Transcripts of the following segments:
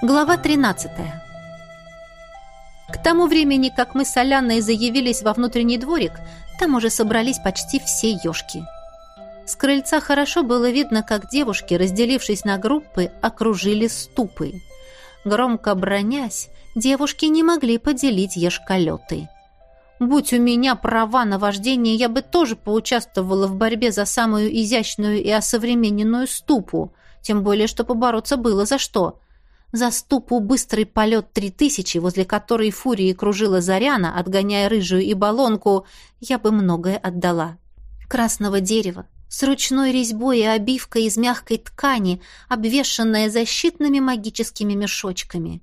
Глава 13. К тому времени, как мы с Аляной заявились во внутренний дворик, там уже собрались почти все ёшки. С крыльца хорошо было видно, как девушки, разделившись на группы, окружили ступы. Громко бронясь, девушки не могли поделить ешколеты. Будь у меня права на вождение, я бы тоже поучаствовала в борьбе за самую изящную и осовремененную ступу, тем более, что побороться было за что – за ступу быстрый полет три тысячи, возле которой фурии кружила Заряна, отгоняя рыжую и баллонку, я бы многое отдала. Красного дерева, с ручной резьбой и обивкой из мягкой ткани, обвешанная защитными магическими мешочками.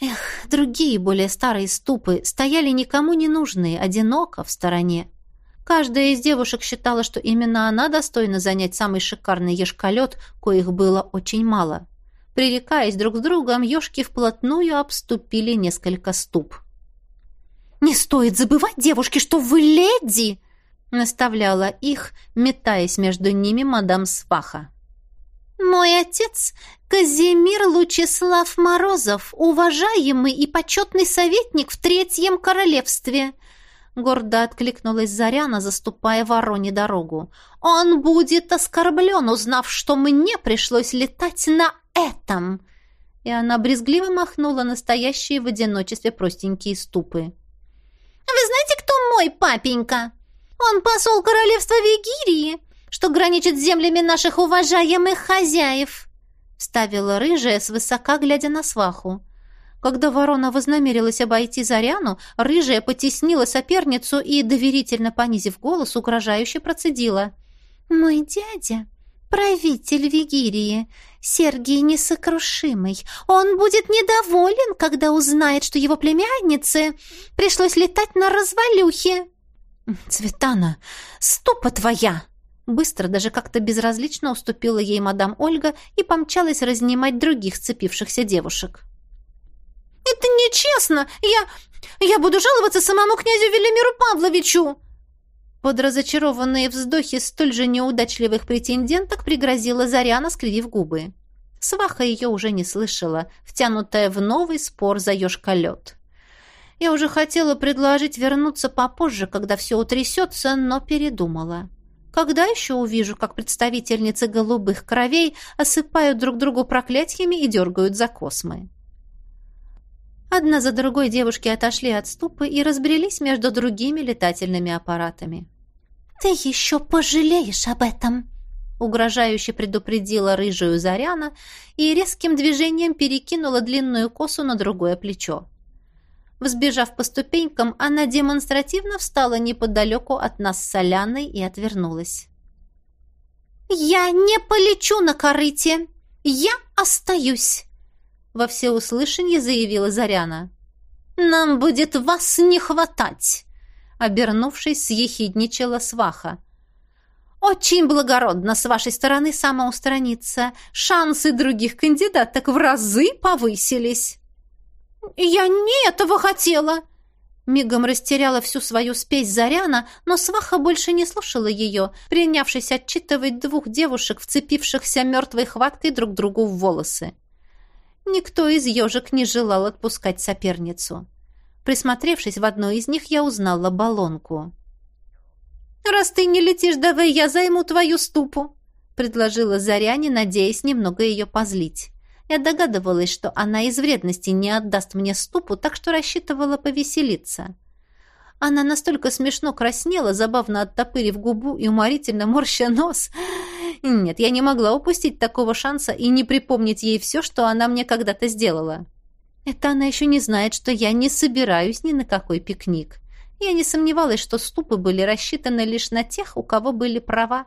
Эх, другие, более старые ступы стояли никому не нужные, одиноко в стороне. Каждая из девушек считала, что именно она достойна занять самый шикарный ешколет, коих было очень мало. Пререкаясь друг с другом, ёшки вплотную обступили несколько ступ. «Не стоит забывать, девушки, что вы леди!» наставляла их, метаясь между ними мадам Сваха. «Мой отец — Казимир Лучеслав Морозов, уважаемый и почетный советник в Третьем Королевстве», гордо откликнулась Заряна, заступая вороне дорогу. «Он будет оскорблен, узнав, что мне пришлось летать на этом!» И она брезгливо махнула настоящие в одиночестве простенькие ступы. «Вы знаете, кто мой папенька? Он посол королевства Вигирии, что граничит с землями наших уважаемых хозяев!» Ставила рыжая, свысока глядя на сваху. Когда ворона вознамерилась обойти Заряну, рыжая потеснила соперницу и, доверительно понизив голос, угрожающе процедила. «Мой дядя правитель Вигирии, Сергий Несокрушимый. Он будет недоволен, когда узнает, что его племяннице пришлось летать на развалюхе. Цветана, ступа твоя! Быстро, даже как-то безразлично уступила ей мадам Ольга и помчалась разнимать других сцепившихся девушек. «Это нечестно! Я... я буду жаловаться самому князю Велимиру Павловичу!» Под разочарованные вздохи столь же неудачливых претенденток пригрозила Заряна, скривив губы. Сваха ее уже не слышала, втянутая в новый спор за ёшколет. Я уже хотела предложить вернуться попозже, когда все утрясется, но передумала. Когда еще увижу, как представительницы голубых кровей осыпают друг другу проклятиями и дергают за космы? Одна за другой девушки отошли от ступы и разбрелись между другими летательными аппаратами. «Ты еще пожалеешь об этом!» угрожающе предупредила рыжую Заряна и резким движением перекинула длинную косу на другое плечо. Взбежав по ступенькам, она демонстративно встала неподалеку от нас с Соляной и отвернулась. «Я не полечу на корыте! Я остаюсь!» Во всеуслышание заявила Заряна. «Нам будет вас не хватать!» Обернувшись, съехидничала сваха. «Очень благородно с вашей стороны самоустраниться. Шансы других кандидаток в разы повысились». «Я не этого хотела!» Мигом растеряла всю свою спесь Заряна, но сваха больше не слушала ее, принявшись отчитывать двух девушек, вцепившихся мертвой хваткой друг другу в волосы. Никто из ежек не желал отпускать соперницу. Присмотревшись в одну из них, я узнала баллонку. «Раз ты не летишь, давай я займу твою ступу», — предложила Заряне, надеясь немного ее позлить. Я догадывалась, что она из вредности не отдаст мне ступу, так что рассчитывала повеселиться. Она настолько смешно краснела, забавно оттопырив губу и уморительно морща нос. Нет, я не могла упустить такого шанса и не припомнить ей все, что она мне когда-то сделала. Это она еще не знает, что я не собираюсь ни на какой пикник. Я не сомневалась, что ступы были рассчитаны лишь на тех, у кого были права.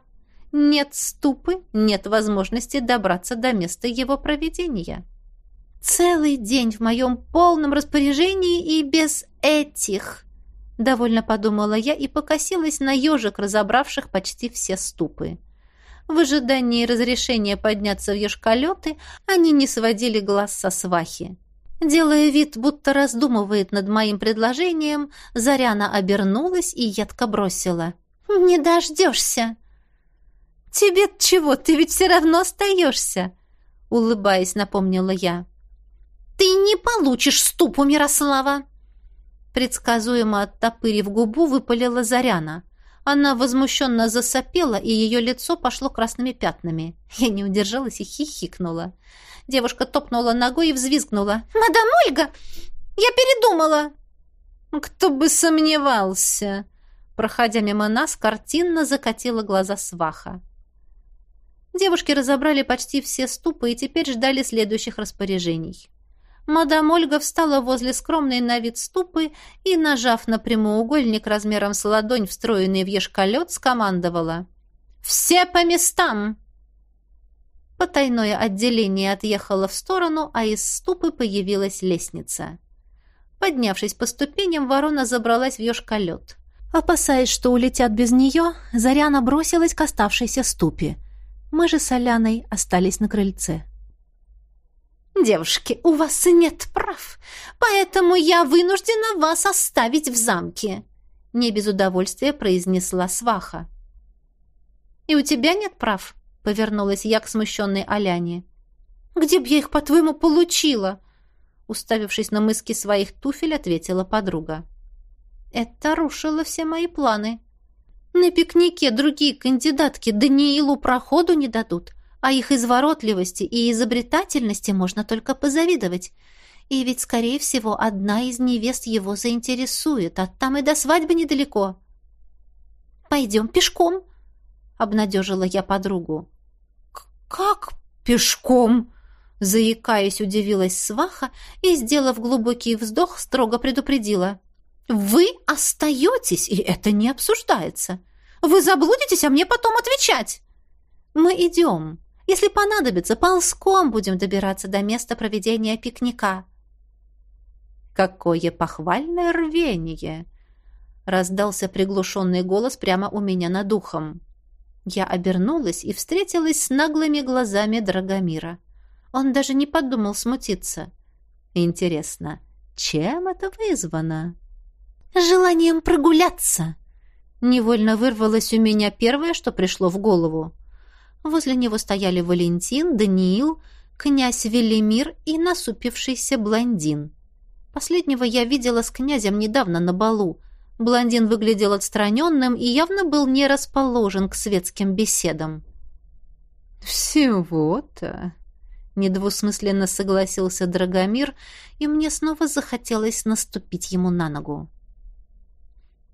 Нет ступы, нет возможности добраться до места его проведения. Целый день в моем полном распоряжении и без этих. Довольно подумала я и покосилась на ежик, разобравших почти все ступы. В ожидании разрешения подняться в ешколеты они не сводили глаз со свахи. Делая вид, будто раздумывает над моим предложением, Заряна обернулась и едко бросила. «Не дождешься!» «Тебе чего? Ты ведь все равно остаешься!» Улыбаясь, напомнила я. «Ты не получишь ступу, Мирослава!» Предсказуемо оттопырив губу, выпалила Заряна. Она возмущенно засопела, и ее лицо пошло красными пятнами. Я не удержалась и хихикнула. Девушка топнула ногой и взвизгнула. «Мадам Ольга! Я передумала!» «Кто бы сомневался!» Проходя мимо нас, картинно закатила глаза сваха. Девушки разобрали почти все ступы и теперь ждали следующих распоряжений. Мадам Ольга встала возле скромной на вид ступы и, нажав на прямоугольник размером с ладонь, встроенный в ешколет, скомандовала. «Все по местам!» Потайное отделение отъехало в сторону, а из ступы появилась лестница. Поднявшись по ступеням, ворона забралась в ешколет. Опасаясь, что улетят без нее, Заряна бросилась к оставшейся ступе. Мы же с Аляной остались на крыльце. «Девушки, у вас нет прав, поэтому я вынуждена вас оставить в замке», — не без удовольствия произнесла сваха. «И у тебя нет прав?» — повернулась я к смущенной Аляне. «Где б я их, по-твоему, получила?» Уставившись на мыски своих туфель, ответила подруга. «Это рушило все мои планы. На пикнике другие кандидатки Даниилу проходу не дадут, а их изворотливости и изобретательности можно только позавидовать. И ведь, скорее всего, одна из невест его заинтересует, а там и до свадьбы недалеко. «Пойдем пешком», — обнадежила я подругу. «Как пешком?» Заикаясь, удивилась сваха и, сделав глубокий вздох, строго предупредила. «Вы остаетесь, и это не обсуждается. Вы заблудитесь, а мне потом отвечать». «Мы идем», если понадобится, ползком будем добираться до места проведения пикника». «Какое похвальное рвение!» Раздался приглушенный голос прямо у меня над ухом. Я обернулась и встретилась с наглыми глазами Драгомира. Он даже не подумал смутиться. «Интересно, чем это вызвано?» «Желанием прогуляться!» Невольно вырвалось у меня первое, что пришло в голову. Возле него стояли Валентин, Даниил, князь Велимир и насупившийся блондин. Последнего я видела с князем недавно на балу. Блондин выглядел отстраненным и явно был не расположен к светским беседам. «Всего-то...» — недвусмысленно согласился Драгомир, и мне снова захотелось наступить ему на ногу.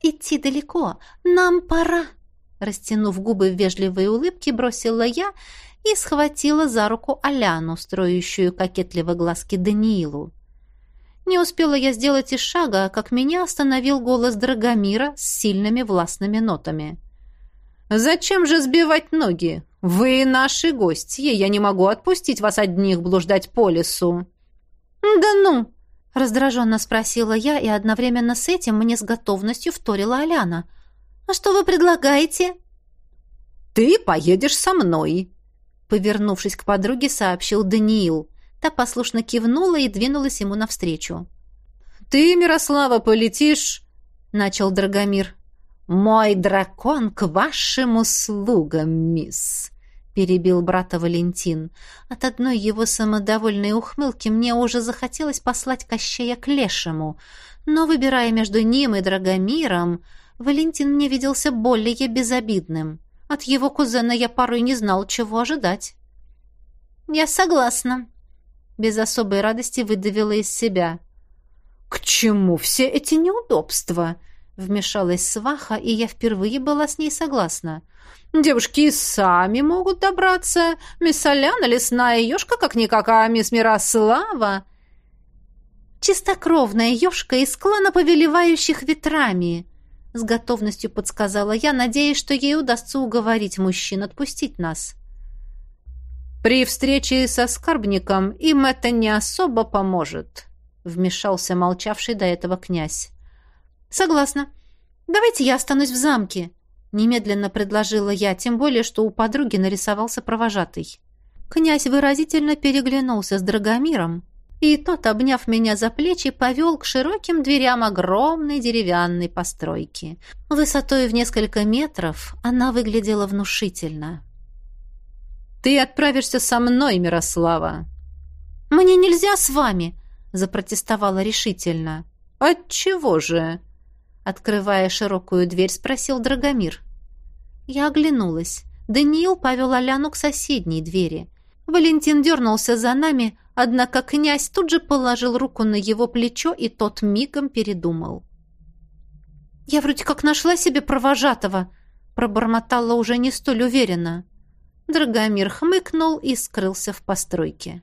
«Идти далеко. Нам пора!» Растянув губы в вежливой улыбке, бросила я и схватила за руку Аляну, строящую кокетливо глазки Даниилу. Не успела я сделать и шага, как меня остановил голос Драгомира с сильными властными нотами. «Зачем же сбивать ноги? Вы наши гости, я не могу отпустить вас одних блуждать по лесу». «Да ну!» — раздраженно спросила я, и одновременно с этим мне с готовностью вторила Аляна — «А что вы предлагаете?» «Ты поедешь со мной», — повернувшись к подруге, сообщил Даниил. Та послушно кивнула и двинулась ему навстречу. «Ты, Мирослава, полетишь», — начал Драгомир. «Мой дракон к вашим услугам, мисс», — перебил брата Валентин. От одной его самодовольной ухмылки мне уже захотелось послать Кощея к лешему, но, выбирая между ним и Драгомиром, Валентин мне виделся более безобидным. От его кузена я порой не знал, чего ожидать. «Я согласна», — без особой радости выдавила из себя. «К чему все эти неудобства?» — вмешалась сваха, и я впервые была с ней согласна. «Девушки и сами могут добраться. Мисс Аляна, лесная ешка, как-никак, а мисс Мирослава...» «Чистокровная ешка из клана повелевающих ветрами», с готовностью подсказала я, надеясь, что ей удастся уговорить мужчин отпустить нас. «При встрече со скарбником им это не особо поможет», вмешался молчавший до этого князь. «Согласна. Давайте я останусь в замке», немедленно предложила я, тем более, что у подруги нарисовался провожатый. Князь выразительно переглянулся с Драгомиром, и тот, обняв меня за плечи, повел к широким дверям огромной деревянной постройки. Высотой в несколько метров она выглядела внушительно. «Ты отправишься со мной, Мирослава!» «Мне нельзя с вами!» запротестовала решительно. Отчего же? Открывая широкую дверь, спросил Драгомир. Я оглянулась. Даниил повел Аляну к соседней двери. Валентин дернулся за нами, однако князь тут же положил руку на его плечо, и тот мигом передумал. «Я вроде как нашла себе провожатого», — пробормотала уже не столь уверенно. Драгомир хмыкнул и скрылся в постройке.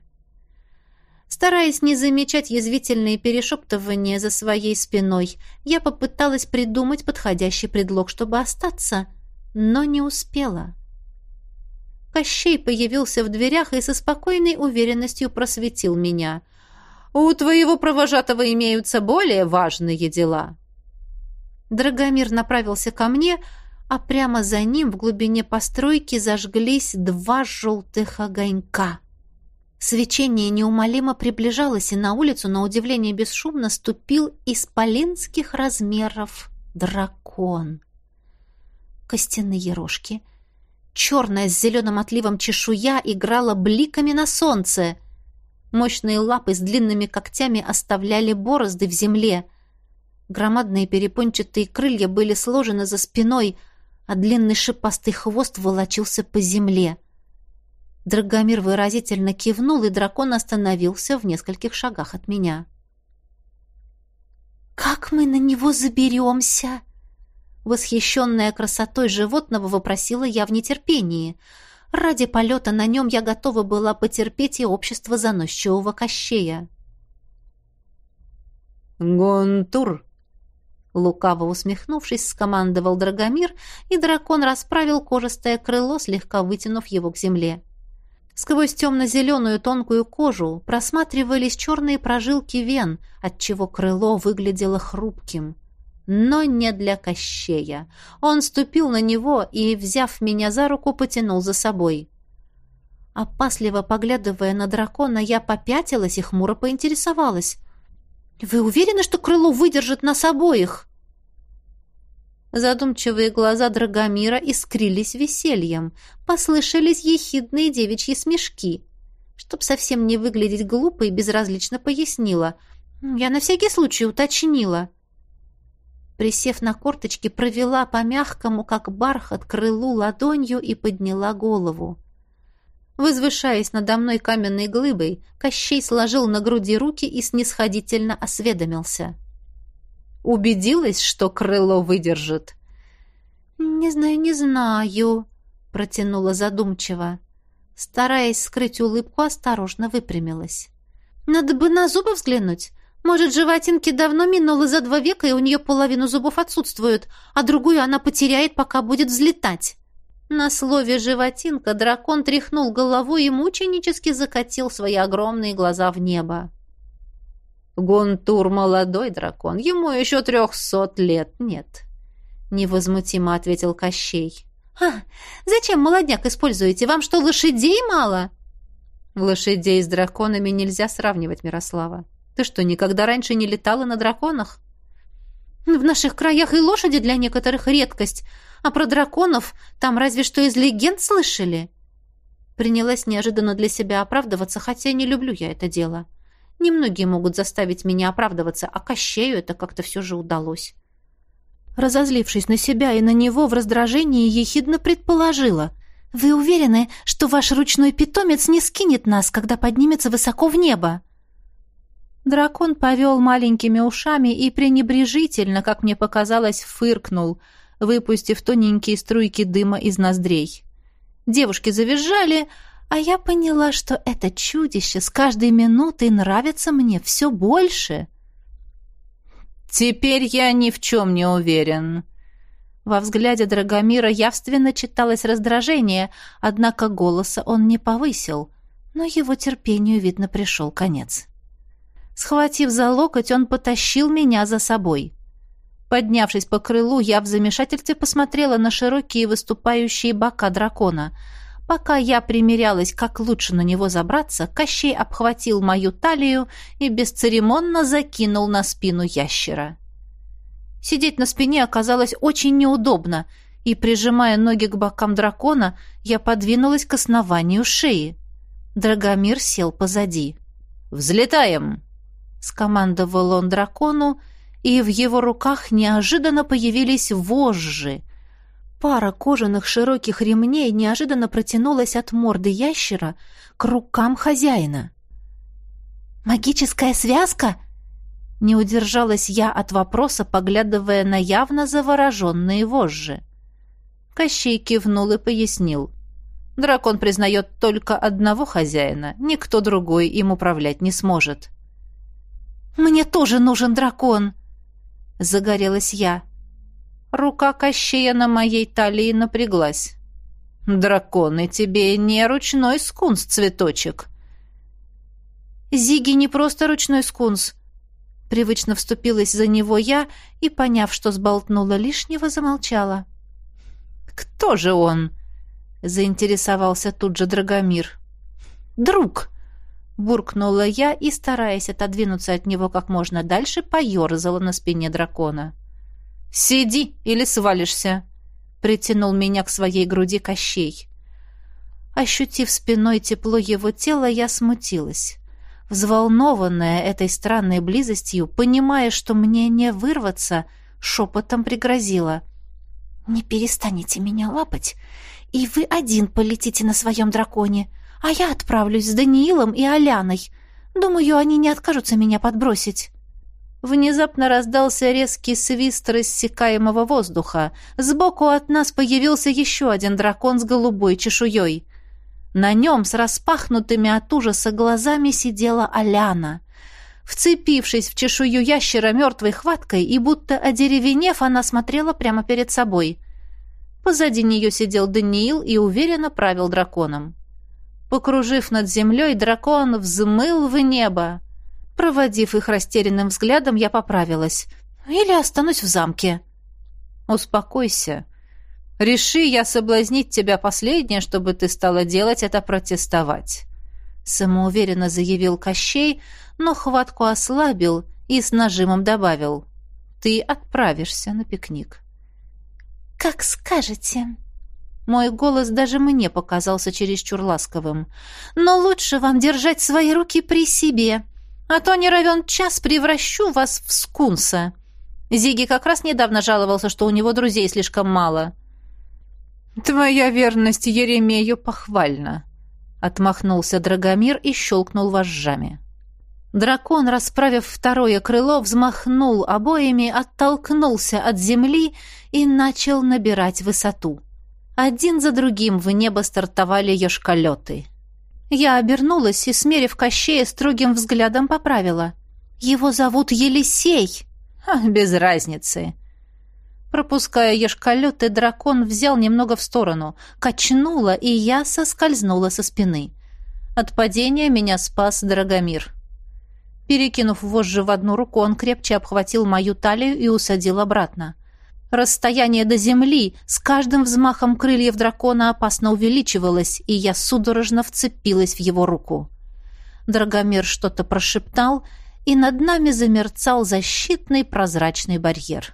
Стараясь не замечать язвительные перешептывания за своей спиной, я попыталась придумать подходящий предлог, чтобы остаться, но не успела. Кощей появился в дверях и со спокойной уверенностью просветил меня. «У твоего провожатого имеются более важные дела». Драгомир направился ко мне, а прямо за ним в глубине постройки зажглись два желтых огонька. Свечение неумолимо приближалось, и на улицу, на удивление бесшумно, ступил исполинских размеров дракон. Костяные рожки, черная с зеленым отливом чешуя играла бликами на солнце. Мощные лапы с длинными когтями оставляли борозды в земле. Громадные перепончатые крылья были сложены за спиной, а длинный шипастый хвост волочился по земле. Драгомир выразительно кивнул, и дракон остановился в нескольких шагах от меня. «Как мы на него заберемся?» Восхищенная красотой животного вопросила я в нетерпении. Ради полета на нем я готова была потерпеть и общество заносчивого кощея. «Гонтур!» Лукаво усмехнувшись, скомандовал Драгомир, и дракон расправил кожистое крыло, слегка вытянув его к земле. Сквозь темно-зеленую тонкую кожу просматривались черные прожилки вен, отчего крыло выглядело хрупким. Но не для Кощея. Он ступил на него и, взяв меня за руку, потянул за собой. Опасливо поглядывая на дракона, я попятилась и хмуро поинтересовалась. «Вы уверены, что крыло выдержит нас обоих?» Задумчивые глаза Драгомира искрились весельем. Послышались ехидные девичьи смешки. Чтоб совсем не выглядеть глупо и безразлично пояснила. Я на всякий случай уточнила. Присев на корточки, провела по мягкому, как бархат, крылу ладонью и подняла голову. Возвышаясь надо мной каменной глыбой, Кощей сложил на груди руки и снисходительно осведомился. «Убедилась, что крыло выдержит?» «Не знаю, не знаю», — протянула задумчиво. Стараясь скрыть улыбку, осторожно выпрямилась. «Надо бы на зубы взглянуть. Может, животинки давно минуло за два века, и у нее половину зубов отсутствуют, а другую она потеряет, пока будет взлетать». На слове «животинка» дракон тряхнул головой и мученически закатил свои огромные глаза в небо. «Гонтур молодой дракон, ему еще трехсот лет нет», — невозмутимо ответил Кощей. «А, зачем молодняк используете? Вам что, лошадей мало?» «Лошадей с драконами нельзя сравнивать, Мирослава. Ты что, никогда раньше не летала на драконах?» «В наших краях и лошади для некоторых редкость, а про драконов там разве что из легенд слышали. Принялась неожиданно для себя оправдываться, хотя не люблю я это дело. Немногие могут заставить меня оправдываться, а Кощею это как-то все же удалось. Разозлившись на себя и на него, в раздражении ехидно предположила. «Вы уверены, что ваш ручной питомец не скинет нас, когда поднимется высоко в небо?» Дракон повел маленькими ушами и пренебрежительно, как мне показалось, фыркнул – выпустив тоненькие струйки дыма из ноздрей. Девушки завизжали, а я поняла, что это чудище с каждой минутой нравится мне все больше. «Теперь я ни в чем не уверен». Во взгляде Драгомира явственно читалось раздражение, однако голоса он не повысил, но его терпению, видно, пришел конец. Схватив за локоть, он потащил меня за собой. Поднявшись по крылу, я в замешательстве посмотрела на широкие выступающие бока дракона. Пока я примерялась, как лучше на него забраться, Кощей обхватил мою талию и бесцеремонно закинул на спину ящера. Сидеть на спине оказалось очень неудобно, и, прижимая ноги к бокам дракона, я подвинулась к основанию шеи. Драгомир сел позади. «Взлетаем!» Скомандовал он дракону, и в его руках неожиданно появились вожжи. Пара кожаных широких ремней неожиданно протянулась от морды ящера к рукам хозяина. «Магическая связка?» Не удержалась я от вопроса, поглядывая на явно завороженные вожжи. Кощей кивнул и пояснил. Дракон признает только одного хозяина, никто другой им управлять не сможет. «Мне тоже нужен дракон!» — загорелась я. Рука Кощея на моей талии напряглась. «Драконы тебе не ручной скунс, цветочек!» «Зиги не просто ручной скунс!» Привычно вступилась за него я и, поняв, что сболтнула лишнего, замолчала. «Кто же он?» — заинтересовался тут же Драгомир. «Друг!» — буркнула я и, стараясь отодвинуться от него как можно дальше, поерзала на спине дракона. «Сиди или свалишься!» — притянул меня к своей груди Кощей. Ощутив спиной тепло его тела, я смутилась. Взволнованная этой странной близостью, понимая, что мне не вырваться, шепотом пригрозила. «Не перестанете меня лапать, и вы один полетите на своем драконе, а я отправлюсь с Даниилом и Аляной. Думаю, они не откажутся меня подбросить». Внезапно раздался резкий свист рассекаемого воздуха. Сбоку от нас появился еще один дракон с голубой чешуей. На нем с распахнутыми от ужаса глазами сидела Аляна. Вцепившись в чешую ящера мертвой хваткой и будто одеревенев, она смотрела прямо перед собой. Позади нее сидел Даниил и уверенно правил драконом. Покружив над землей, дракон взмыл в небо. Проводив их растерянным взглядом, я поправилась. «Или останусь в замке». «Успокойся. Реши я соблазнить тебя последнее, чтобы ты стала делать это протестовать». Самоуверенно заявил Кощей, но хватку ослабил и с нажимом добавил. «Ты отправишься на пикник». «Как скажете». Мой голос даже мне показался чересчур ласковым. «Но лучше вам держать свои руки при себе а то не равен час превращу вас в скунса. Зиги как раз недавно жаловался, что у него друзей слишком мало». «Твоя верность Еремею похвальна», — отмахнулся Драгомир и щелкнул вожжами. Дракон, расправив второе крыло, взмахнул обоими, оттолкнулся от земли и начал набирать высоту. Один за другим в небо стартовали ешколеты. Я обернулась и, смерив Кощея, строгим взглядом поправила. «Его зовут Елисей!» «А, без разницы!» Пропуская ешколет, дракон взял немного в сторону, качнула, и я соскользнула со спины. От падения меня спас Драгомир. Перекинув вожжи в одну руку, он крепче обхватил мою талию и усадил обратно. Расстояние до земли с каждым взмахом крыльев дракона опасно увеличивалось, и я судорожно вцепилась в его руку. Драгомир что-то прошептал, и над нами замерцал защитный прозрачный барьер.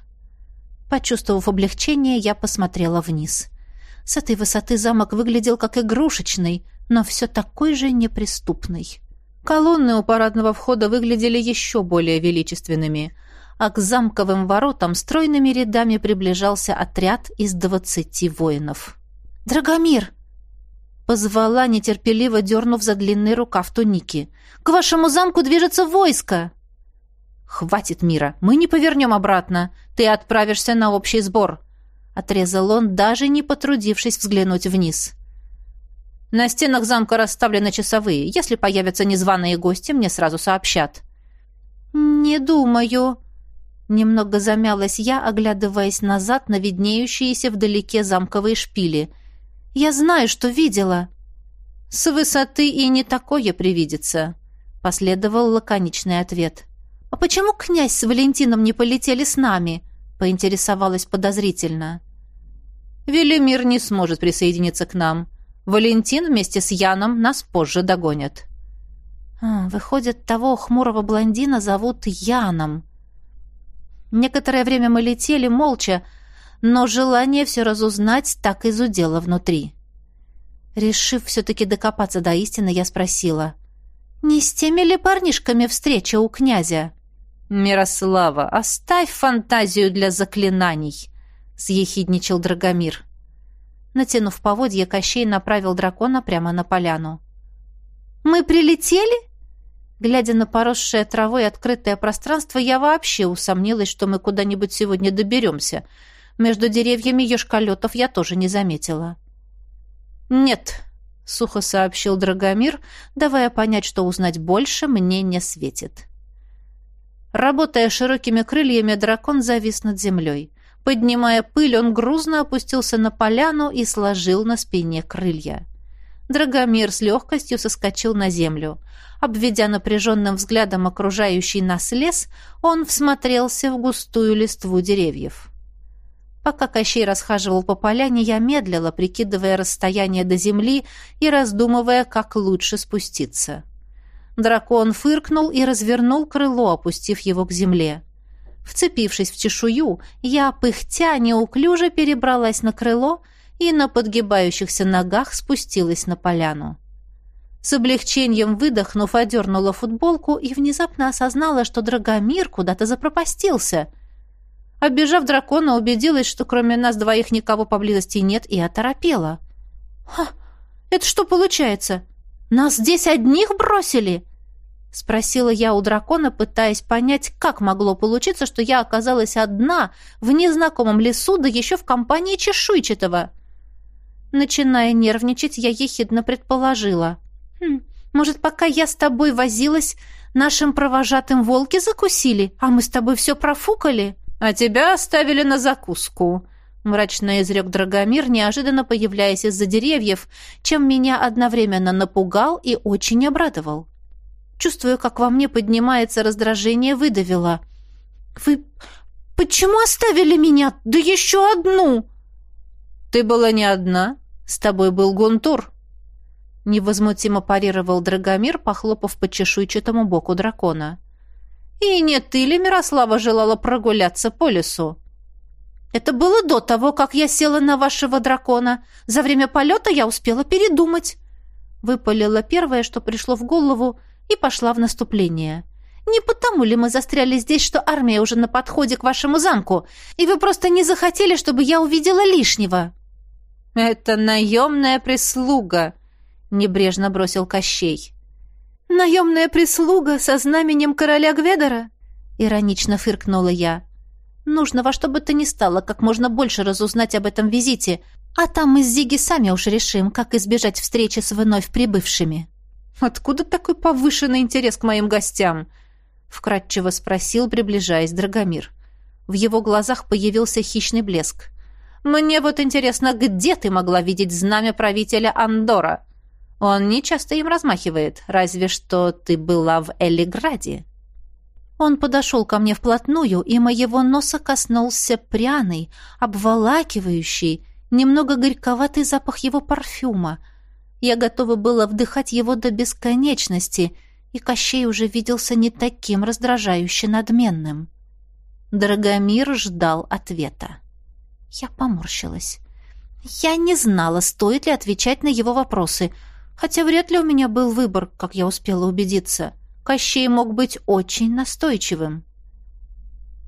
Почувствовав облегчение, я посмотрела вниз. С этой высоты замок выглядел как игрушечный, но все такой же неприступный. Колонны у парадного входа выглядели еще более величественными — а к замковым воротам стройными рядами приближался отряд из двадцати воинов. «Драгомир!» Позвала, нетерпеливо дернув за длинный рукав туники. «К вашему замку движется войско!» «Хватит, Мира, мы не повернем обратно. Ты отправишься на общий сбор!» Отрезал он, даже не потрудившись взглянуть вниз. «На стенах замка расставлены часовые. Если появятся незваные гости, мне сразу сообщат». «Не думаю», Немного замялась я, оглядываясь назад на виднеющиеся вдалеке замковые шпили. «Я знаю, что видела!» «С высоты и не такое привидится», — последовал лаконичный ответ. «А почему князь с Валентином не полетели с нами?» — поинтересовалась подозрительно. «Велимир не сможет присоединиться к нам. Валентин вместе с Яном нас позже догонят». А, «Выходит, того хмурого блондина зовут Яном», Некоторое время мы летели молча, но желание все разузнать так и зудело внутри. Решив все-таки докопаться до истины, я спросила. Не с теми ли парнишками встреча у князя? Мирослава, оставь фантазию для заклинаний, съехидничал Драгомир. Натянув поводья, Кощей направил дракона прямо на поляну. «Мы прилетели?» Глядя на поросшее травой открытое пространство, я вообще усомнилась, что мы куда-нибудь сегодня доберемся. Между деревьями ешколетов я тоже не заметила. «Нет», — сухо сообщил Драгомир, давая понять, что узнать больше мне не светит. Работая широкими крыльями, дракон завис над землей. Поднимая пыль, он грузно опустился на поляну и сложил на спине крылья. Драгомир с легкостью соскочил на землю. Обведя напряженным взглядом окружающий нас лес, он всмотрелся в густую листву деревьев. Пока Кощей расхаживал по поляне, я медлила, прикидывая расстояние до земли и раздумывая, как лучше спуститься. Дракон фыркнул и развернул крыло, опустив его к земле. Вцепившись в чешую, я, пыхтя, неуклюже перебралась на крыло и на подгибающихся ногах спустилась на поляну. С облегчением выдохнув, одернула футболку и внезапно осознала, что Драгомир куда-то запропастился. Обежав дракона, убедилась, что кроме нас двоих никого поблизости нет, и оторопела. «Ха! Это что получается? Нас здесь одних бросили?» Спросила я у дракона, пытаясь понять, как могло получиться, что я оказалась одна в незнакомом лесу, да еще в компании чешуйчатого. Начиная нервничать, я ехидно предположила. Хм, может, пока я с тобой возилась, нашим провожатым волки закусили, а мы с тобой все профукали? А тебя оставили на закуску, мрачно изрек Драгомир, неожиданно появляясь из-за деревьев, чем меня одновременно напугал и очень обрадовал. Чувствуя, как во мне поднимается раздражение, выдавила. «Вы почему оставили меня? Да еще одну!» «Ты была не одна. С тобой был Гунтур», невозмутимо парировал Драгомир, похлопав по чешуйчатому боку дракона. «И не ты ли, Мирослава, желала прогуляться по лесу?» «Это было до того, как я села на вашего дракона. За время полета я успела передумать». Выпалила первое, что пришло в голову, и пошла в наступление. «Не потому ли мы застряли здесь, что армия уже на подходе к вашему замку, и вы просто не захотели, чтобы я увидела лишнего?» «Это наемная прислуга», — небрежно бросил Кощей. «Наемная прислуга со знаменем короля Гведора?» — иронично фыркнула я. «Нужно во что бы то ни стало как можно больше разузнать об этом визите, а там мы с Зиги сами уж решим, как избежать встречи с вновь прибывшими». «Откуда такой повышенный интерес к моим гостям?» — вкратчиво спросил, приближаясь Драгомир. В его глазах появился хищный блеск. «Мне вот интересно, где ты могла видеть знамя правителя Андора?» Он не часто им размахивает, разве что ты была в Элиграде. Он подошел ко мне вплотную, и моего носа коснулся пряный, обволакивающий, немного горьковатый запах его парфюма. Я готова была вдыхать его до бесконечности, и Кощей уже виделся не таким раздражающе надменным. Драгомир ждал ответа. Я поморщилась. Я не знала, стоит ли отвечать на его вопросы — Хотя вряд ли у меня был выбор, как я успела убедиться. Кощей мог быть очень настойчивым.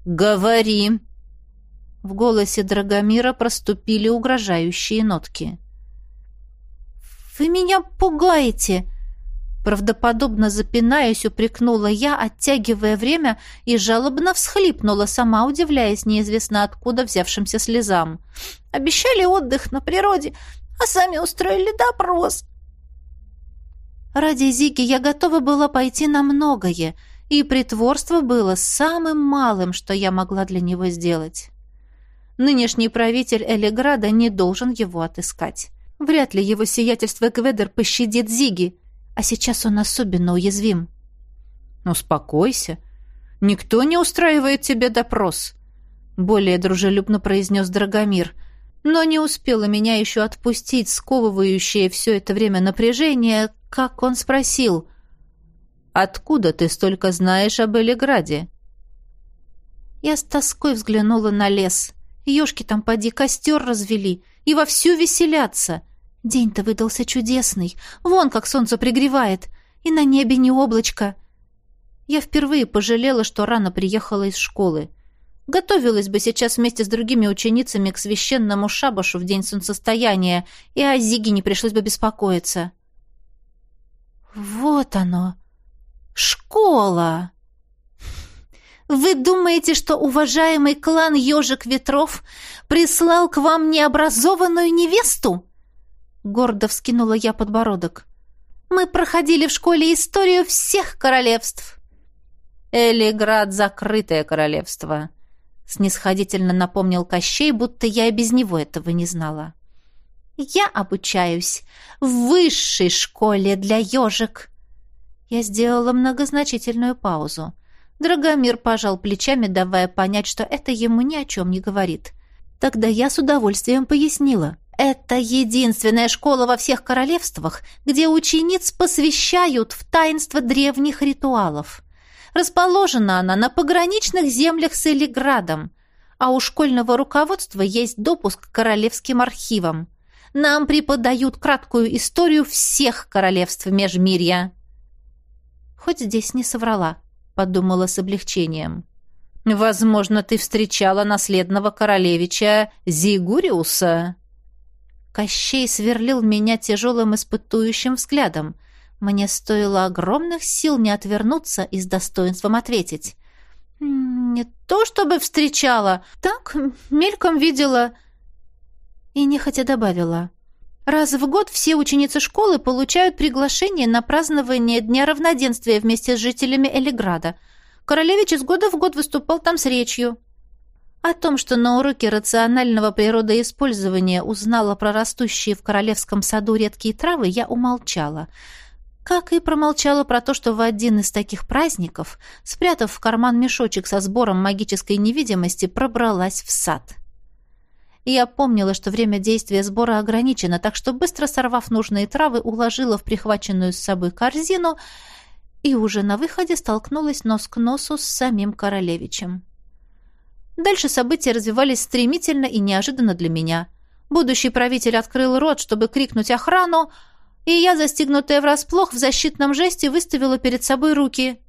«Говори!» В голосе Драгомира проступили угрожающие нотки. «Вы меня пугаете!» Правдоподобно запинаясь, упрекнула я, оттягивая время, и жалобно всхлипнула, сама удивляясь неизвестно откуда взявшимся слезам. «Обещали отдых на природе, а сами устроили допрос. Ради Зиги я готова была пойти на многое, и притворство было самым малым, что я могла для него сделать. Нынешний правитель Элиграда не должен его отыскать. Вряд ли его сиятельство Гведер пощадит Зиги, а сейчас он особенно уязвим. «Успокойся. Никто не устраивает тебе допрос», — более дружелюбно произнес Драгомир — но не успела меня еще отпустить сковывающее все это время напряжение, как он спросил, «Откуда ты столько знаешь об Элиграде?» Я с тоской взглянула на лес. Ёшки там поди костер развели и вовсю веселятся. День-то выдался чудесный. Вон как солнце пригревает. и на небе не облачко. Я впервые пожалела, что рано приехала из школы. Готовилась бы сейчас вместе с другими ученицами к священному шабашу в день солнцестояния, и о Зиге не пришлось бы беспокоиться. Вот оно. Школа. Вы думаете, что уважаемый клан Ёжик Ветров прислал к вам необразованную невесту? Гордо вскинула я подбородок. Мы проходили в школе историю всех королевств. Элиград — закрытое королевство, снисходительно напомнил Кощей, будто я и без него этого не знала. Я обучаюсь в высшей школе для ежек. Я сделала многозначительную паузу. Драгомир пожал плечами, давая понять, что это ему ни о чем не говорит. Тогда я с удовольствием пояснила. Это единственная школа во всех королевствах, где учениц посвящают в таинство древних ритуалов. Расположена она на пограничных землях с Элиградом, а у школьного руководства есть допуск к королевским архивам. Нам преподают краткую историю всех королевств Межмирья. Хоть здесь не соврала, подумала с облегчением. Возможно, ты встречала наследного королевича Зигуриуса. Кощей сверлил меня тяжелым испытующим взглядом — мне стоило огромных сил не отвернуться и с достоинством ответить. «Не то чтобы встречала, так мельком видела...» И нехотя добавила. «Раз в год все ученицы школы получают приглашение на празднование Дня равноденствия вместе с жителями Элиграда. Королевич из года в год выступал там с речью». О том, что на уроке рационального природоиспользования узнала про растущие в королевском саду редкие травы, я умолчала — как и промолчала про то, что в один из таких праздников, спрятав в карман мешочек со сбором магической невидимости, пробралась в сад. Я помнила, что время действия сбора ограничено, так что, быстро сорвав нужные травы, уложила в прихваченную с собой корзину и уже на выходе столкнулась нос к носу с самим королевичем. Дальше события развивались стремительно и неожиданно для меня. Будущий правитель открыл рот, чтобы крикнуть охрану, и я, застигнутая врасплох, в защитном жесте выставила перед собой руки.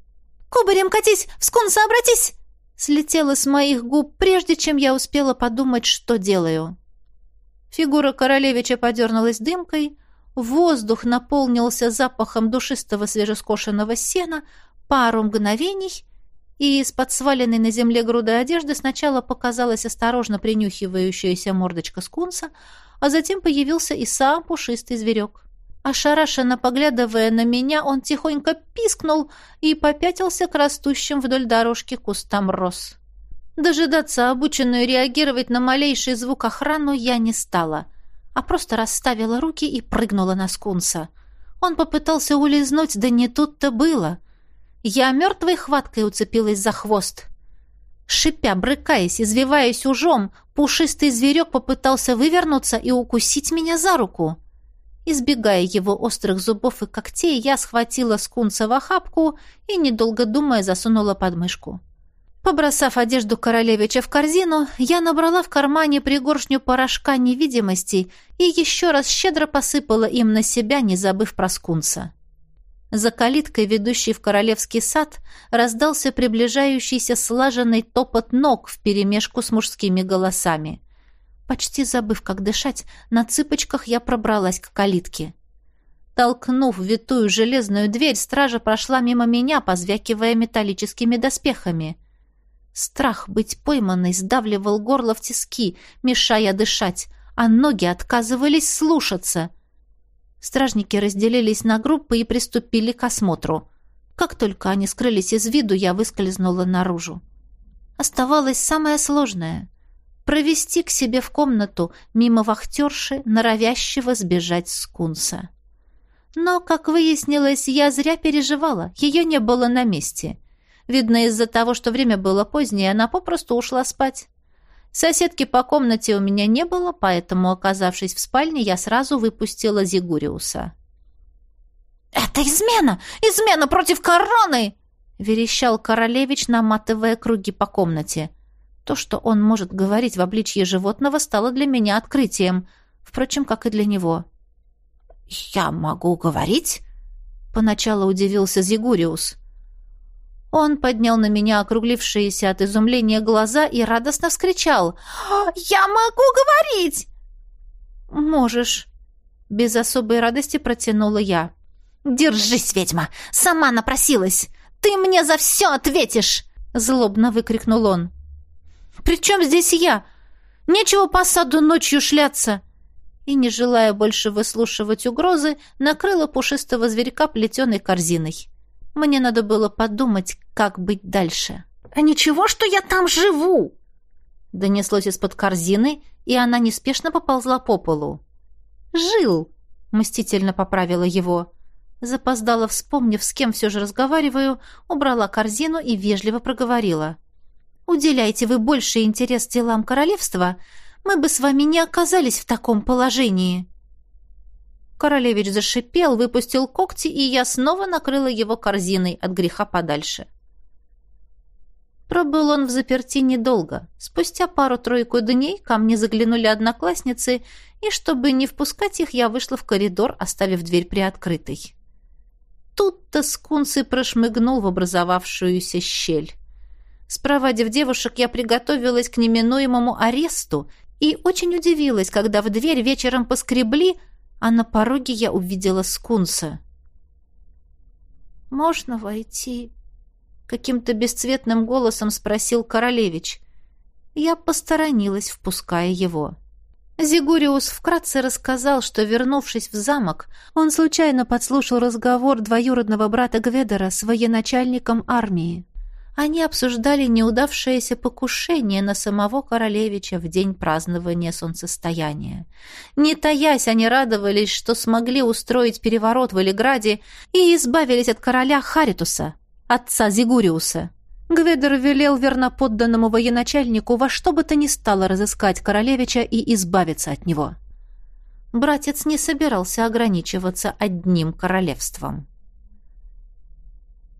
«Кубарем катись! В скунса обратись!» Слетела с моих губ, прежде чем я успела подумать, что делаю. Фигура королевича подернулась дымкой, воздух наполнился запахом душистого свежескошенного сена, пару мгновений, и из-под сваленной на земле груды одежды сначала показалась осторожно принюхивающаяся мордочка скунса, а затем появился и сам пушистый зверек. Ошарашенно поглядывая на меня, он тихонько пискнул и попятился к растущим вдоль дорожки кустам роз. Дожидаться обученную реагировать на малейший звук охрану я не стала, а просто расставила руки и прыгнула на скунса. Он попытался улизнуть, да не тут-то было. Я мертвой хваткой уцепилась за хвост. Шипя, брыкаясь, извиваясь ужом, пушистый зверек попытался вывернуться и укусить меня за руку. — Избегая его острых зубов и когтей, я схватила скунса в охапку и, недолго думая, засунула под мышку. Побросав одежду королевича в корзину, я набрала в кармане пригоршню порошка невидимости и еще раз щедро посыпала им на себя, не забыв про скунса. За калиткой, ведущей в королевский сад, раздался приближающийся слаженный топот ног вперемешку с мужскими голосами. Почти забыв, как дышать, на цыпочках я пробралась к калитке. Толкнув витую железную дверь, стража прошла мимо меня, позвякивая металлическими доспехами. Страх быть пойманной сдавливал горло в тиски, мешая дышать, а ноги отказывались слушаться. Стражники разделились на группы и приступили к осмотру. Как только они скрылись из виду, я выскользнула наружу. Оставалось самое сложное — провести к себе в комнату мимо вахтерши, норовящего сбежать с кунса. Но, как выяснилось, я зря переживала, ее не было на месте. Видно, из-за того, что время было позднее, она попросту ушла спать. Соседки по комнате у меня не было, поэтому, оказавшись в спальне, я сразу выпустила Зигуриуса. «Это измена! Измена против короны!» — верещал королевич, наматывая круги по комнате. То, что он может говорить в обличье животного, стало для меня открытием, впрочем, как и для него. «Я могу говорить?» Поначалу удивился Зигуриус. Он поднял на меня округлившиеся от изумления глаза и радостно вскричал. «Я могу говорить!» «Можешь», — без особой радости протянула я. «Держись, ведьма! Сама напросилась! Ты мне за все ответишь!» — злобно выкрикнул он. «При чем здесь я? Нечего по саду ночью шляться!» И, не желая больше выслушивать угрозы, накрыла пушистого зверька плетеной корзиной. Мне надо было подумать, как быть дальше. «А ничего, что я там живу!» Донеслось из-под корзины, и она неспешно поползла по полу. «Жил!» — мстительно поправила его. Запоздала, вспомнив, с кем все же разговариваю, убрала корзину и вежливо проговорила. «Уделяйте вы больше интерес делам королевства, мы бы с вами не оказались в таком положении». Королевич зашипел, выпустил когти, и я снова накрыла его корзиной от греха подальше. Пробыл он в заперти недолго. Спустя пару-тройку дней ко мне заглянули одноклассницы, и чтобы не впускать их, я вышла в коридор, оставив дверь приоткрытой. Тут-то скунс и прошмыгнул в образовавшуюся щель. Спровадив девушек, я приготовилась к неминуемому аресту и очень удивилась, когда в дверь вечером поскребли, а на пороге я увидела скунса. «Можно войти?» — каким-то бесцветным голосом спросил королевич. Я посторонилась, впуская его. Зигуриус вкратце рассказал, что, вернувшись в замок, он случайно подслушал разговор двоюродного брата Гведера с военачальником армии. Они обсуждали неудавшееся покушение на самого королевича в день празднования солнцестояния. Не таясь, они радовались, что смогли устроить переворот в Элиграде и избавились от короля Харитуса, отца Зигуриуса. Гведер велел верноподданному военачальнику во что бы то ни стало разыскать королевича и избавиться от него. Братец не собирался ограничиваться одним королевством.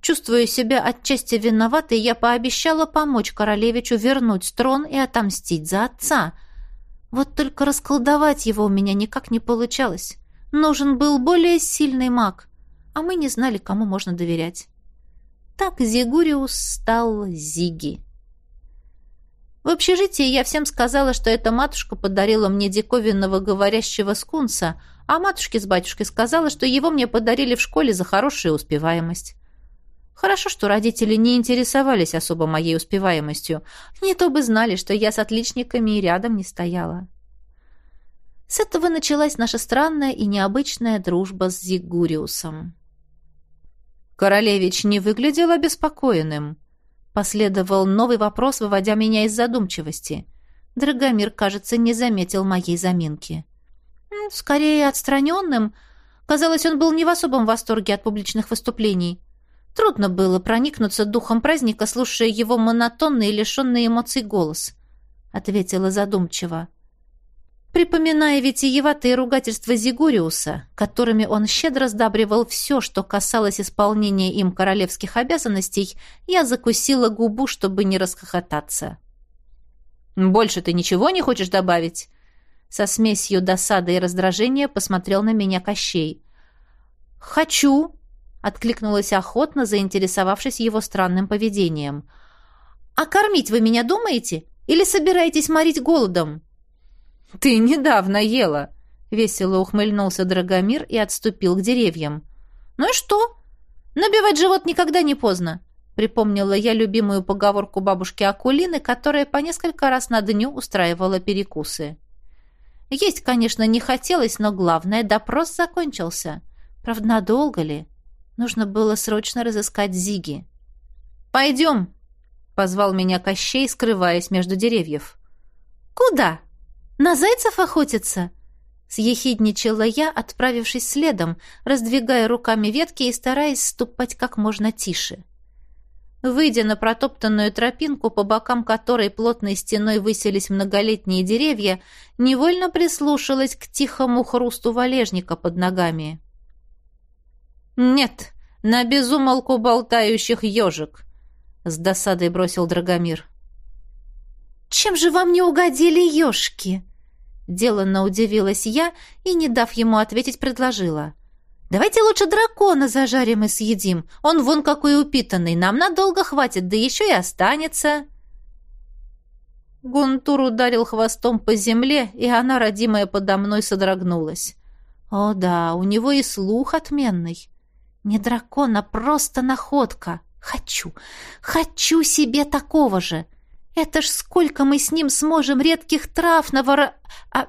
Чувствуя себя отчасти виноватой, я пообещала помочь королевичу вернуть трон и отомстить за отца. Вот только расколдовать его у меня никак не получалось. Нужен был более сильный маг, а мы не знали, кому можно доверять. Так Зигуриус стал Зиги. В общежитии я всем сказала, что эта матушка подарила мне диковинного говорящего скунса, а матушке с батюшкой сказала, что его мне подарили в школе за хорошую успеваемость. Хорошо, что родители не интересовались особо моей успеваемостью. Не то бы знали, что я с отличниками и рядом не стояла. С этого началась наша странная и необычная дружба с Зигуриусом. Королевич не выглядел обеспокоенным. Последовал новый вопрос, выводя меня из задумчивости. Драгомир, кажется, не заметил моей заминки. Скорее, отстраненным. Казалось, он был не в особом восторге от публичных выступлений. Трудно было проникнуться духом праздника, слушая его монотонный и лишенный эмоций голос, — ответила задумчиво. Припоминая витиеватые ругательства Зигуриуса, которыми он щедро сдабривал все, что касалось исполнения им королевских обязанностей, я закусила губу, чтобы не расхохотаться. «Больше ты ничего не хочешь добавить?» Со смесью досады и раздражения посмотрел на меня Кощей. «Хочу!» Откликнулась охотно, заинтересовавшись его странным поведением. «А кормить вы меня думаете? Или собираетесь морить голодом?» «Ты недавно ела!» — весело ухмыльнулся Драгомир и отступил к деревьям. «Ну и что? Набивать живот никогда не поздно!» Припомнила я любимую поговорку бабушки Акулины, которая по несколько раз на дню устраивала перекусы. Есть, конечно, не хотелось, но главное, допрос закончился. Правда, надолго ли? Нужно было срочно разыскать Зиги. «Пойдем!» — позвал меня Кощей, скрываясь между деревьев. «Куда? На зайцев охотиться?» Съехидничала я, отправившись следом, раздвигая руками ветки и стараясь ступать как можно тише. Выйдя на протоптанную тропинку, по бокам которой плотной стеной высились многолетние деревья, невольно прислушалась к тихому хрусту валежника под ногами. «Нет, на безумолку болтающих ежик», — с досадой бросил Драгомир. «Чем же вам не угодили ежки?» Деланно удивилась я и, не дав ему ответить, предложила. Давайте лучше дракона зажарим и съедим. Он вон какой упитанный, нам надолго хватит, да еще и останется». Гунтур ударил хвостом по земле, и она, родимая подо мной, содрогнулась. О да, у него и слух отменный. Не дракон, а просто находка. Хочу, хочу себе такого же. Это ж сколько мы с ним сможем редких трав навора... А,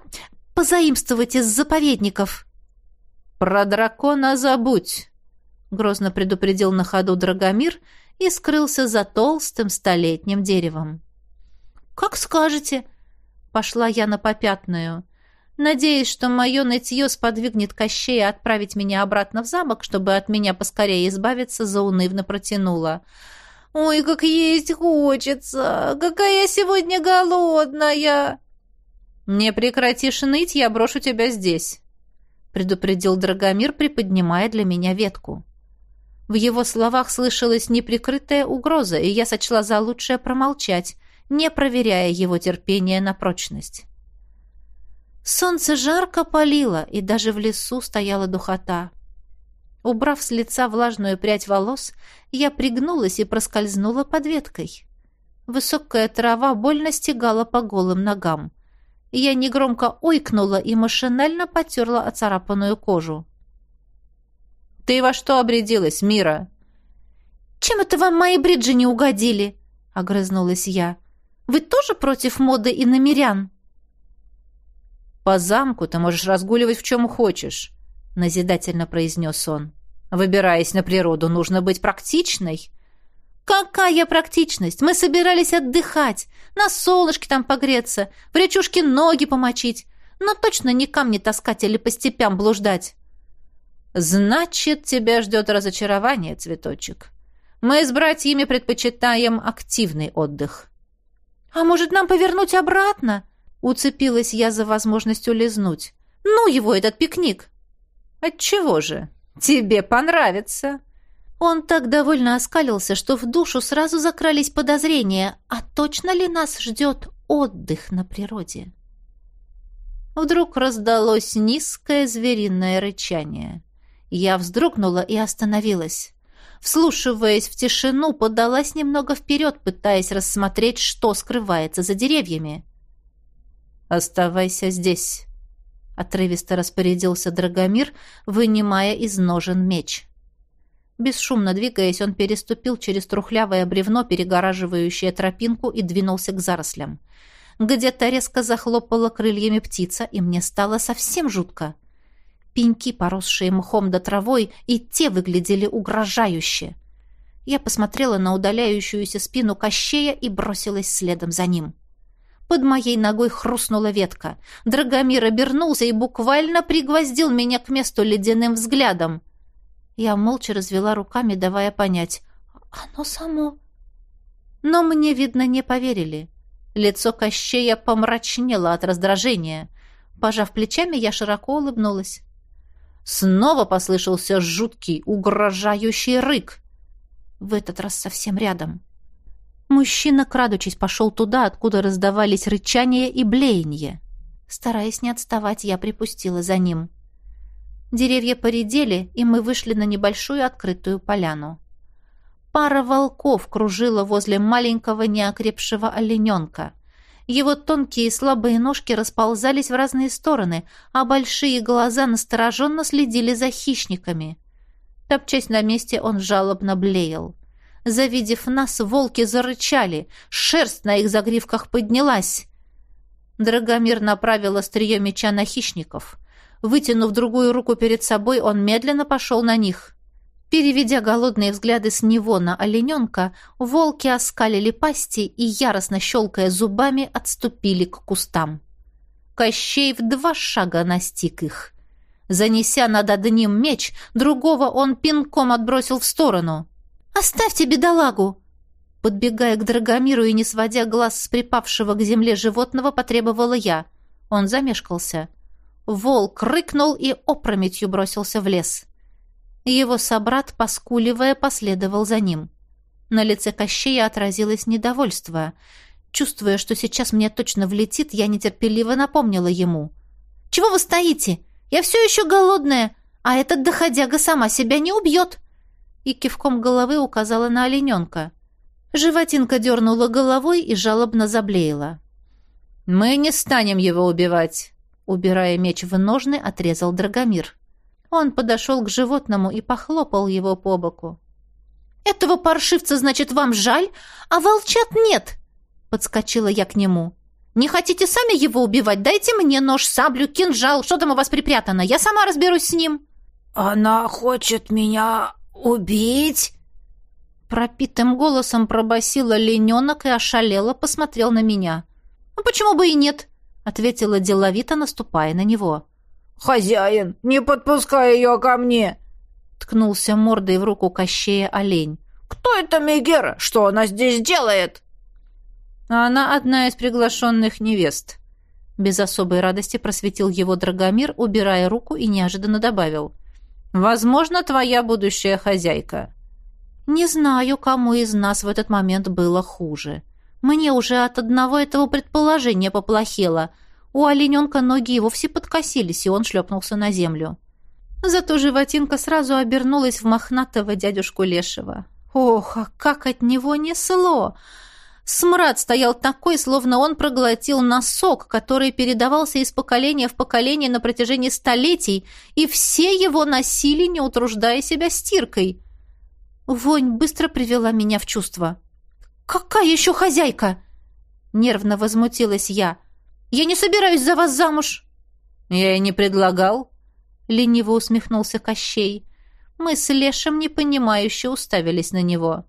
позаимствовать из заповедников. Про дракона забудь, грозно предупредил на ходу Драгомир и скрылся за толстым столетним деревом. «Как скажете!» Пошла я на попятную. Надеясь, что мое нытье сподвигнет Кощея отправить меня обратно в замок, чтобы от меня поскорее избавиться, заунывно протянула. «Ой, как есть хочется! Какая я сегодня голодная!» «Не прекратишь ныть, я брошу тебя здесь», — предупредил Драгомир, приподнимая для меня ветку. В его словах слышалась неприкрытая угроза, и я сочла за лучшее промолчать, не проверяя его терпение на прочность. Солнце жарко палило, и даже в лесу стояла духота. Убрав с лица влажную прядь волос, я пригнулась и проскользнула под веткой. Высокая трава больно стегала по голым ногам. Я негромко ойкнула и машинально потерла оцарапанную кожу. «Ты во что обрядилась, Мира?» «Чем это вам мои бриджи не угодили?» — огрызнулась я. Вы тоже против моды и намерян?» «По замку ты можешь разгуливать в чем хочешь», — назидательно произнес он. «Выбираясь на природу, нужно быть практичной». «Какая практичность? Мы собирались отдыхать, на солнышке там погреться, в речушке ноги помочить, но точно не камни таскать или по степям блуждать». «Значит, тебя ждет разочарование, цветочек. Мы с братьями предпочитаем активный отдых». «А может, нам повернуть обратно?» Уцепилась я за возможность улизнуть. «Ну его, этот пикник!» «Отчего же? Тебе понравится!» Он так довольно оскалился, что в душу сразу закрались подозрения, а точно ли нас ждет отдых на природе? Вдруг раздалось низкое звериное рычание. Я вздрогнула и остановилась вслушиваясь в тишину, подалась немного вперед, пытаясь рассмотреть, что скрывается за деревьями. «Оставайся здесь», — отрывисто распорядился Драгомир, вынимая из ножен меч. Бесшумно двигаясь, он переступил через трухлявое бревно, перегораживающее тропинку, и двинулся к зарослям. Где-то резко захлопала крыльями птица, и мне стало совсем жутко. Пеньки, поросшие мхом да травой, и те выглядели угрожающе. Я посмотрела на удаляющуюся спину Кощея и бросилась следом за ним. Под моей ногой хрустнула ветка. Драгомир обернулся и буквально пригвоздил меня к месту ледяным взглядом. Я молча развела руками, давая понять. «Оно само». Но мне, видно, не поверили. Лицо Кощея помрачнело от раздражения. Пожав плечами, я широко улыбнулась. Снова послышался жуткий, угрожающий рык. В этот раз совсем рядом. Мужчина, крадучись, пошел туда, откуда раздавались рычания и блеяние. Стараясь не отставать, я припустила за ним. Деревья поредели, и мы вышли на небольшую открытую поляну. Пара волков кружила возле маленького неокрепшего олененка. Его тонкие и слабые ножки расползались в разные стороны, а большие глаза настороженно следили за хищниками. Топчась на месте, он жалобно блеял. Завидев нас, волки зарычали, шерсть на их загривках поднялась. Драгомир направил острие меча на хищников. Вытянув другую руку перед собой, он медленно пошел на них. Переведя голодные взгляды с него на олененка, волки оскалили пасти и, яростно щелкая зубами, отступили к кустам. Кощей в два шага настиг их. Занеся над одним меч, другого он пинком отбросил в сторону. «Оставьте бедолагу!» Подбегая к Драгомиру и не сводя глаз с припавшего к земле животного, потребовала я. Он замешкался. Волк рыкнул и опрометью бросился в лес. Его собрат, поскуливая, последовал за ним. На лице Кощея отразилось недовольство. Чувствуя, что сейчас мне точно влетит, я нетерпеливо напомнила ему. «Чего вы стоите? Я все еще голодная, А этот доходяга сама себя не убьет!» И кивком головы указала на олененка. Животинка дернула головой и жалобно заблеяла. «Мы не станем его убивать!» Убирая меч в ножны, отрезал Драгомир. Он подошел к животному и похлопал его по боку. «Этого паршивца, значит, вам жаль, а волчат нет!» Подскочила я к нему. «Не хотите сами его убивать? Дайте мне нож, саблю, кинжал, что там у вас припрятано. Я сама разберусь с ним». «Она хочет меня убить?» Пропитым голосом пробасила лененок и ошалела, посмотрел на меня. «Ну, почему бы и нет?» — ответила деловито, наступая на него. «Хозяин, не подпускай ее ко мне!» Ткнулся мордой в руку Кощея олень. «Кто это Мегера? Что она здесь делает?» «Она одна из приглашенных невест», без особой радости просветил его Драгомир, убирая руку и неожиданно добавил. «Возможно, твоя будущая хозяйка». Не знаю, кому из нас в этот момент было хуже. Мне уже от одного этого предположения поплохело. У олененка ноги и вовсе подкосились, и он шлепнулся на землю. Зато животинка сразу обернулась в мохнатого дядюшку Лешего. Ох, а как от него несло! Смрад стоял такой, словно он проглотил носок, который передавался из поколения в поколение на протяжении столетий, и все его носили, не утруждая себя стиркой. Вонь быстро привела меня в чувство. «Какая еще хозяйка?» Нервно возмутилась я. «Я не собираюсь за вас замуж!» «Я и не предлагал!» Лениво усмехнулся Кощей. Мы с Лешем непонимающе уставились на него.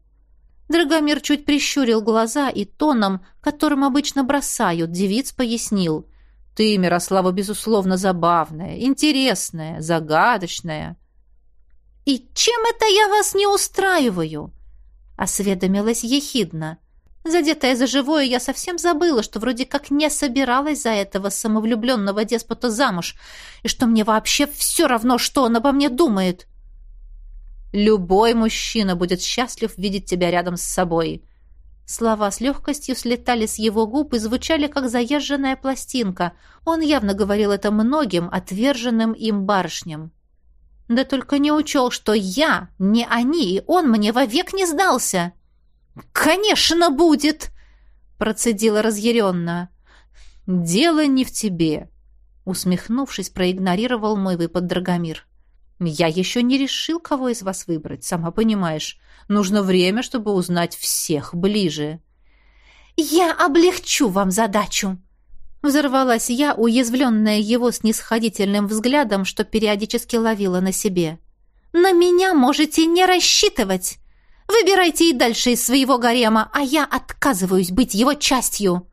Драгомир чуть прищурил глаза и тоном, которым обычно бросают, девиц пояснил. «Ты, Мирослава, безусловно, забавная, интересная, загадочная». «И чем это я вас не устраиваю?» — осведомилась ехидно. Задетая за живое, я совсем забыла, что вроде как не собиралась за этого самовлюбленного деспота замуж, и что мне вообще все равно, что он обо мне думает. «Любой мужчина будет счастлив видеть тебя рядом с собой». Слова с легкостью слетали с его губ и звучали, как заезженная пластинка. Он явно говорил это многим, отверженным им барышням. Да только не учел, что я, не они, и он мне вовек не сдался. «Конечно, будет!» — процедила разъяренно. «Дело не в тебе», — усмехнувшись, проигнорировал мой выпад Драгомир. «Я еще не решил, кого из вас выбрать, сама понимаешь. Нужно время, чтобы узнать всех ближе». «Я облегчу вам задачу!» Взорвалась я, уязвленная его снисходительным взглядом, что периодически ловила на себе. «На меня можете не рассчитывать! Выбирайте и дальше из своего гарема, а я отказываюсь быть его частью!»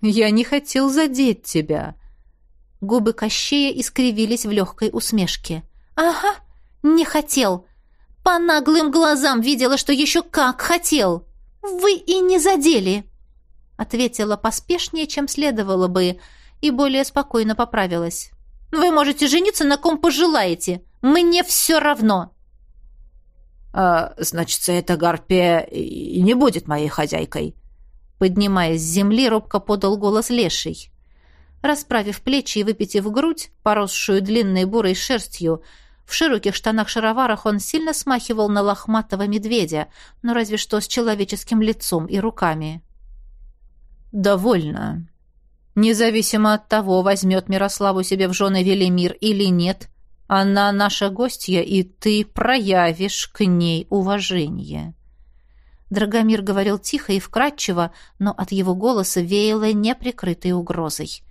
«Я не хотел задеть тебя!» Губы Кощея искривились в легкой усмешке. «Ага, не хотел. По наглым глазам видела, что еще как хотел. Вы и не задели!» ответила поспешнее, чем следовало бы, и более спокойно поправилась. «Вы можете жениться на ком пожелаете. Мне все равно». «А, значит, эта гарпия и не будет моей хозяйкой?» Поднимаясь с земли, робко подал голос леший. Расправив плечи и выпитив грудь, поросшую длинной бурой шерстью, в широких штанах-шароварах он сильно смахивал на лохматого медведя, но разве что с человеческим лицом и руками. «Довольно. Независимо от того, возьмет Мирославу себе в жены Велимир или нет, она наша гостья, и ты проявишь к ней уважение». Драгомир говорил тихо и вкрадчиво, но от его голоса веяло неприкрытой угрозой.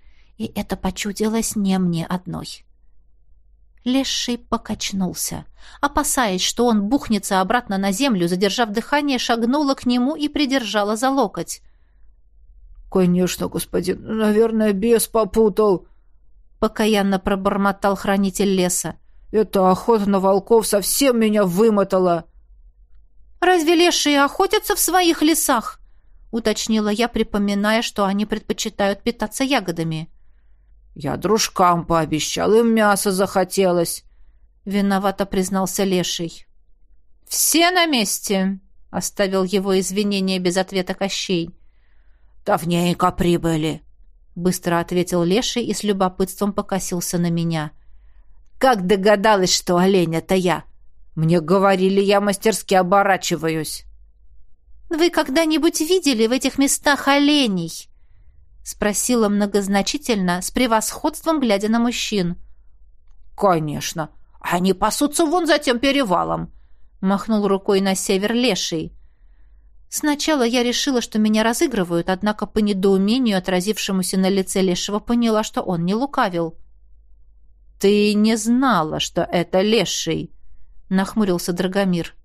И это почудилось не мне одной. Леший покачнулся. Опасаясь, что он бухнется обратно на землю, задержав дыхание, шагнула к нему и придержала за локоть. «Конечно, господин. Наверное, бес попутал», — покаянно пробормотал хранитель леса. «Эта охота на волков совсем меня вымотала». «Разве лешие охотятся в своих лесах?» — уточнила я, припоминая, что они предпочитают питаться ягодами. «Я дружкам пообещал, им мясо захотелось», — виновато признался леший. «Все на месте», — оставил его извинения без ответа Кощей. «Давненько прибыли», — быстро ответил Леший и с любопытством покосился на меня. Как догадалась, что олень — это я? Мне говорили, я мастерски оборачиваюсь». «Вы когда-нибудь видели в этих местах оленей?» — спросила многозначительно, с превосходством глядя на мужчин. «Конечно. Они пасутся вон за тем перевалом», — махнул рукой на север леший. Сначала я решила, что меня разыгрывают, однако по недоумению, отразившемуся на лице лешего, поняла, что он не лукавил. «Ты не знала, что это леший», — нахмурился Драгомир.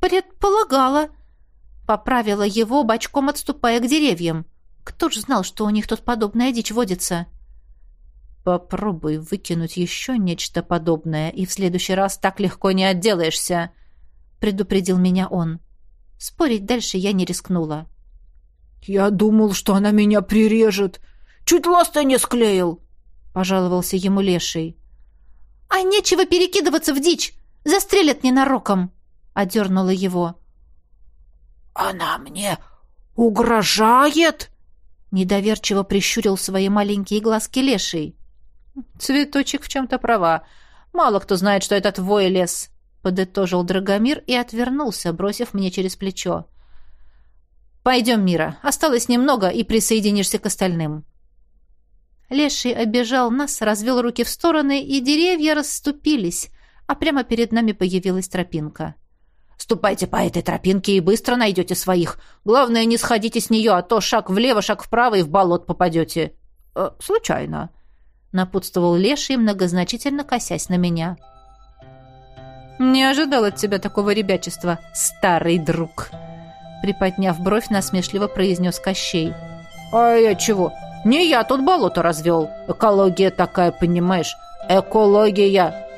«Предполагала», — поправила его, бочком отступая к деревьям. Кто ж знал, что у них тут подобная дичь водится? Попробуй выкинуть еще нечто подобное, и в следующий раз так легко не отделаешься, предупредил меня он. Спорить дальше я не рискнула. Я думал, что она меня прирежет. Чуть ласты не склеил, пожаловался ему леший. А нечего перекидываться в дичь, застрелят ненароком, одернула его. Она мне угрожает? Недоверчиво прищурил свои маленькие глазки леший. «Цветочек в чем-то права. Мало кто знает, что это твой лес», — подытожил Драгомир и отвернулся, бросив мне через плечо. «Пойдем, Мира. Осталось немного, и присоединишься к остальным». Леший обежал нас, развел руки в стороны, и деревья расступились, а прямо перед нами появилась тропинка. Ступайте по этой тропинке и быстро найдете своих. Главное, не сходите с нее, а то шаг влево, шаг вправо и в болот попадете. Э, случайно. Напутствовал Леший, многозначительно косясь на меня. «Не ожидал от тебя такого ребячества, старый друг!» Приподняв бровь, насмешливо произнес Кощей. «А я чего? Не я тут болото развел. Экология такая, понимаешь? Экология!»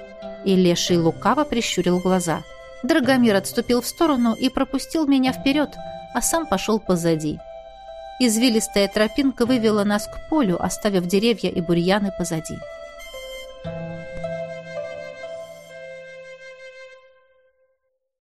И Леший лукаво прищурил глаза. «Экология!» Драгомир отступил в сторону и пропустил меня вперед, а сам пошел позади. Извилистая тропинка вывела нас к полю, оставив деревья и бурьяны позади.